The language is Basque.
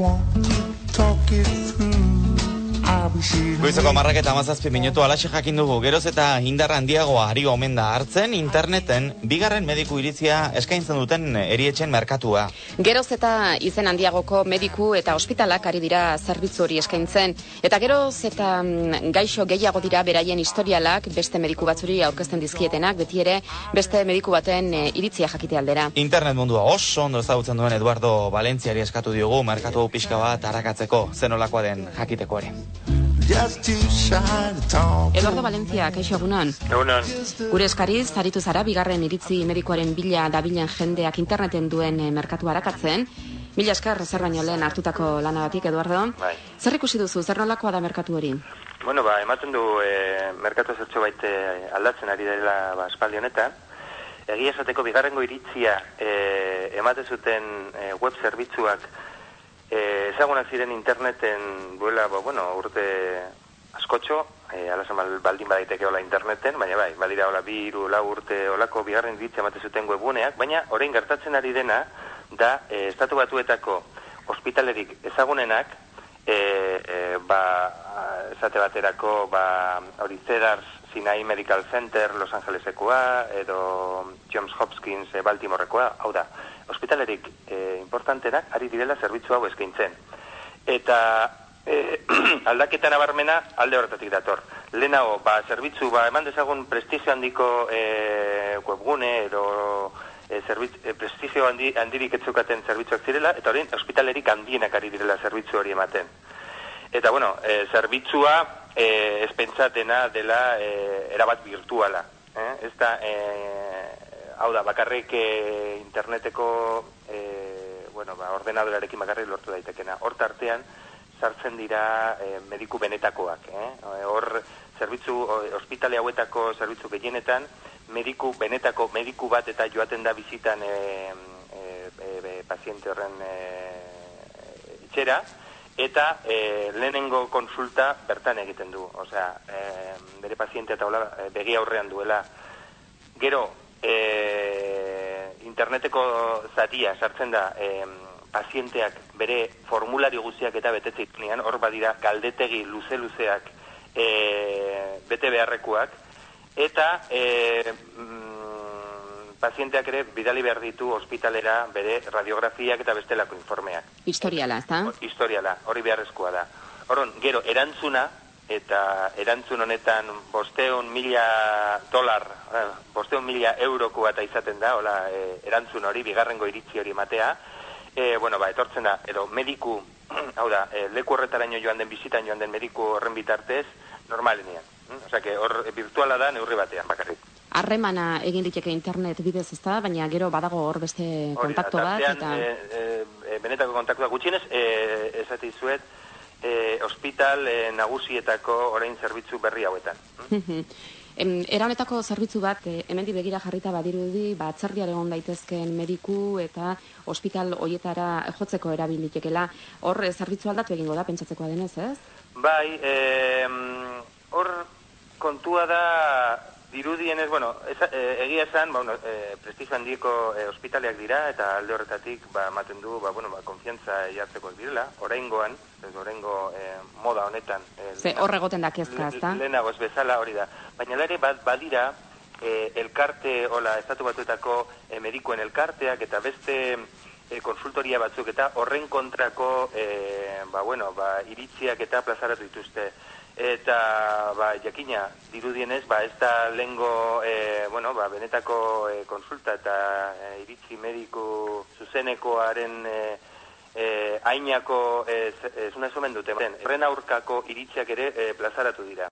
want to talk it through, Goizoko marrak eta mazazpi minutu alaxe jakin dugu, geroz eta indar handiagoa ari omen da hartzen interneten bigarren mediku iritzia eskaintzen duten erietzen merkatua. Geroz eta izen handiagoko mediku eta ospitalak ari dira zerbitzu hori eskaintzen. Eta geroz eta mm, gaixo gehiago dira beraien historialak beste mediku batzuri aurkezten dizkietenak, beti ere beste mediku baten e, iritzia jakite aldera. Internet mundua oso ondo ezagutzen duen Eduardo Valentziari eskatu diogu merkatu pixka bat arakatzeko zenolakoa den jakiteko ere. Eduardo Valencia, kaixo egunon. Egunon, Gure eskariz, aritu zara, bigarren iritzi medikoaren bila dabilen jendeak interneten duen eh, merkatu arakatzen. Mila esker, zer baino lehen hartutako lanagatik, Eduardo. bai. Zer ikusi duzu, zer nolakoa da merkatu hori? Bueno, ba, ematen du e, merkatu zertxo baite aldatzen ari dela ba, espaldi honetan. Egia esateko bigarrengo iritzia e, ematen zuten e, web zerbitzuak e, ezagunak ziren interneten duela, ba, bueno, urte askotxo, e, bal- baldin badaiteke hola interneten, baina bai, badira hola bi, hiru, lau urte olako bigarren iritzia ematen zuten webuneak, baina orain gertatzen ari dena da e, estatu batuetako ospitalerik ezagunenak e, e, ba, esate baterako ba, hori Cedars Sinai Medical Center Los Angelesekoa edo Johns Hopkins e, Baltimorekoa, hau da, ospitalerik e, importantenak ari direla zerbitzu hau eskaintzen. Eta e, aldaketa nabarmena alde horretatik dator. Lehenago, ba, zerbitzu, ba, eman dezagun prestigio handiko e, webgune edo e, zerbitz, e, prestigio handi, handirik etzukaten zerbitzuak zirela, eta orain ospitalerik handienak ari direla zerbitzu hori ematen. Eta, bueno, e, zerbitzua e, espentsatena dela e, erabat virtuala. Eh? Ez da, e, hau da, bakarrik e, interneteko e, bueno, ba, ordenadorarekin bakarrik lortu daitekena. Hor tartean, sartzen dira e, mediku benetakoak. Eh? Hor, zerbitzu, ospitale hauetako zerbitzu gehienetan, mediku benetako mediku bat eta joaten da bizitan e, e, e, paziente horren e, etxera, eta e, lehenengo konsulta bertan egiten du. Osea, e, bere paziente eta hola, e, begi aurrean duela. Gero, e, interneteko zatia sartzen da e, pazienteak bere formulario guztiak eta betetze itunean, hor badira galdetegi luze-luzeak e, bete beharrekoak, eta e, mm, pazienteak ere bidali behar ditu ospitalera bere radiografiak eta bestelako informeak Historiala, ezta? historiala, hori beharrezkoa da. Horon, gero, erantzuna, eta erantzun honetan bosteun mila dolar, eh, bosteun mila euroko eta izaten da, hola, eh, erantzun hori, bigarrengo iritzi hori ematea, e, bueno, ba, etortzen da, edo mediku, hau da, e, leku horretaraino joan den bizitan joan den mediku horren bitartez, normalenean. Mm? Osea, que hor e, virtuala da neurri batean, bakarrik. Harremana egin liteke internet bidez, ezta? Baina gero badago hor beste da, kontaktu bat, eta... e, e, e, benetako kontaktua gutxienez, e, esati zuet, e, hospital e, nagusietako orain zerbitzu berri hauetan. Em, era honetako zerbitzu bat, eh, hemendik begira jarrita badirudi, ba, atzerriar egon daitezkeen mediku eta ospital hoietara jotzeko erabilitekela. Hor, eh, zerbitzu aldatu egingo da, pentsatzekoa denez, ez? Bai, e, hor kontua da dirudienez, bueno, eza, e, egia esan, ba, bueno, e, prestigio handiko e, ospitaleak dira, eta alde horretatik, ba, ematen du, ba, bueno, ba, konfiantza jartzekoak direla, oraingoan, ez oraingo e, moda honetan. E, Ze hor egoten da kezka, ezta? Le- Lehenago ez bezala hori da. Baina ere bad, badira e, elkarte, hola, estatu batuetako e, medikuen elkarteak eta beste e, konsultoria batzuk eta horren kontrako e, ba, bueno, ba, iritziak eta plazaratu dituzte. Eta, ba, jakina, dirudienez, ba, ez da lengo, e, bueno, ba, benetako e, konsulta eta e, iritzi mediku zuzenekoaren e, e, ainako, e, ez una dute. Horren aurkako iritziak ere e, plazaratu dira.